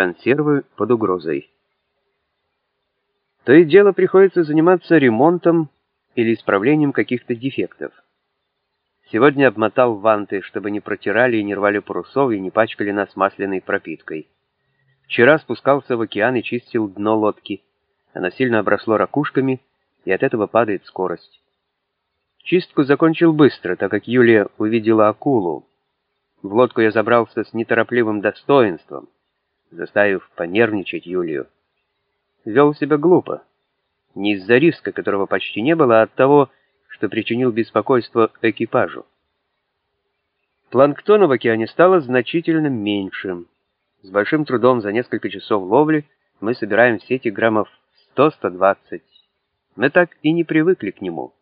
консервы под угрозой. То и дело приходится заниматься ремонтом или исправлением каких-то дефектов. Сегодня обмотал ванты, чтобы не протирали и не рвали парусов и не пачкали нас масляной пропиткой. Вчера спускался в океан и чистил дно лодки. Оно сильно обросло ракушками, и от этого падает скорость. Чистку закончил быстро, так как Юлия увидела акулу. В лодку я забрался с неторопливым достоинством, заставив понервничать Юлию. Вел себя глупо. Не из-за риска, которого почти не было, а от того, что причинил беспокойство экипажу. Планктона в океане стало значительно меньше. С большим трудом за несколько часов ловли мы собираем в сети граммов 100-120. Мы так и не привыкли к нему.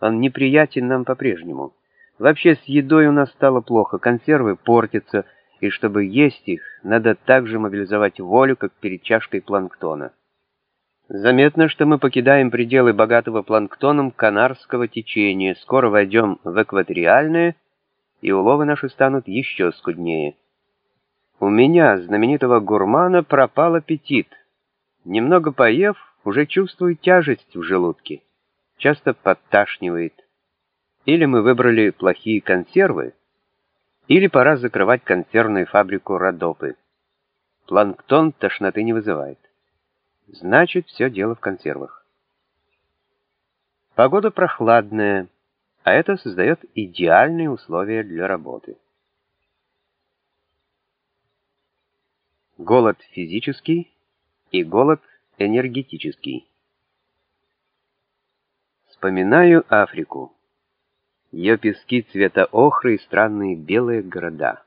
Он неприятен нам по-прежнему. Вообще с едой у нас стало плохо, консервы портятся, и чтобы есть их, надо так же мобилизовать волю, как перед чашкой планктона. Заметно, что мы покидаем пределы богатого планктоном канарского течения, скоро войдем в экваториальное, и уловы наши станут еще скуднее. У меня, знаменитого гурмана, пропал аппетит. Немного поев, уже чувствую тяжесть в желудке. Часто подташнивает. Или мы выбрали плохие консервы, или пора закрывать консервную фабрику Родопы. Планктон тошноты не вызывает. Значит, все дело в консервах. Погода прохладная, а это создает идеальные условия для работы. Голод физический и голод энергетический. Вспоминаю Африку. Ее пески цвета охры и странные белые города.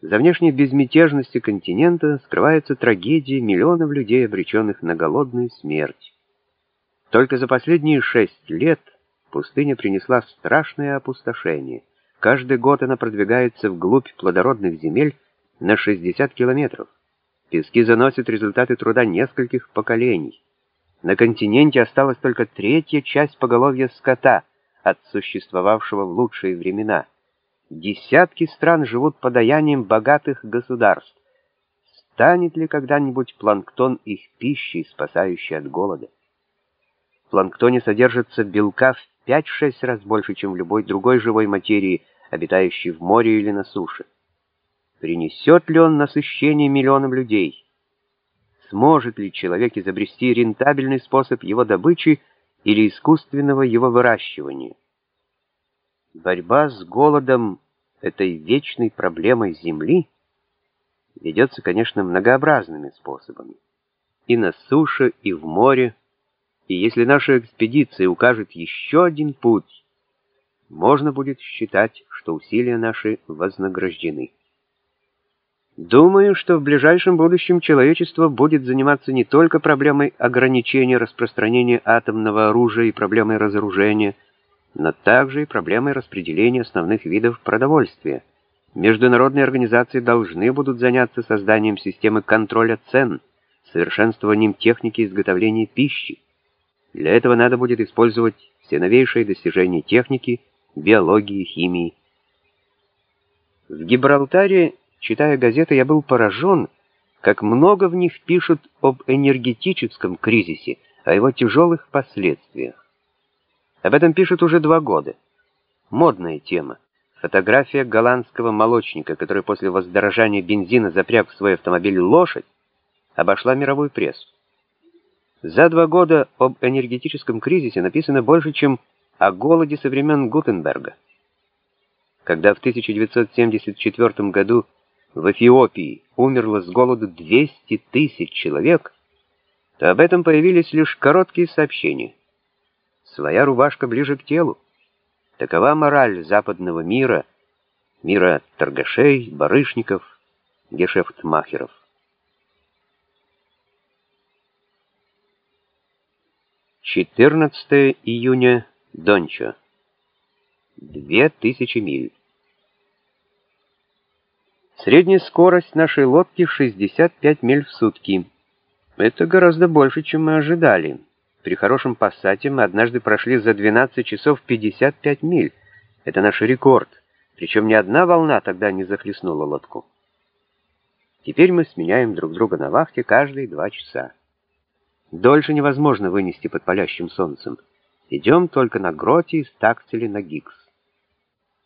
За внешней безмятежностью континента скрывается трагедия миллионов людей, обреченных на голодную смерть. Только за последние шесть лет пустыня принесла страшное опустошение. Каждый год она продвигается вглубь плодородных земель на 60 километров. Пески заносят результаты труда нескольких поколений. На континенте осталась только третья часть поголовья скота от существовавшего в лучшие времена. Десятки стран живут подаянием богатых государств. Станет ли когда-нибудь планктон их пищей, спасающей от голода? В планктоне содержится белка в 5-6 раз больше, чем в любой другой живой материи, обитающей в море или на суше. Принесет ли он насыщение миллионам людей? Сможет ли человек изобрести рентабельный способ его добычи или искусственного его выращивания? Борьба с голодом, этой вечной проблемой Земли, ведется, конечно, многообразными способами. И на суше, и в море. И если наша экспедиция укажет еще один путь, можно будет считать, что усилия наши вознаграждены. Думаю, что в ближайшем будущем человечество будет заниматься не только проблемой ограничения распространения атомного оружия и проблемой разоружения, но также и проблемой распределения основных видов продовольствия. Международные организации должны будут заняться созданием системы контроля цен, совершенствованием техники изготовления пищи. Для этого надо будет использовать все новейшие достижения техники, биологии, химии. В Гибралтаре Читая газеты, я был поражен, как много в них пишут об энергетическом кризисе, о его тяжелых последствиях. Об этом пишут уже два года. Модная тема. Фотография голландского молочника, который после воздорожания бензина запряг в свой автомобиль лошадь, обошла мировую прессу. За два года об энергетическом кризисе написано больше, чем о голоде со времен Гутенберга. Когда в 1974 году в Эфиопии умерло с голоду 200 тысяч человек, то об этом появились лишь короткие сообщения. Своя рубашка ближе к телу. Такова мораль западного мира, мира торгашей, барышников, гешефтмахеров. Четырнадцатое июня, Дончо. Две тысячи миль. Средняя скорость нашей лодки 65 миль в сутки. Это гораздо больше, чем мы ожидали. При хорошем пассате мы однажды прошли за 12 часов 55 миль. Это наш рекорд. Причем ни одна волна тогда не захлестнула лодку. Теперь мы сменяем друг друга на вахте каждые два часа. Дольше невозможно вынести под палящим солнцем. Идем только на гроте из Такцели на Гикс.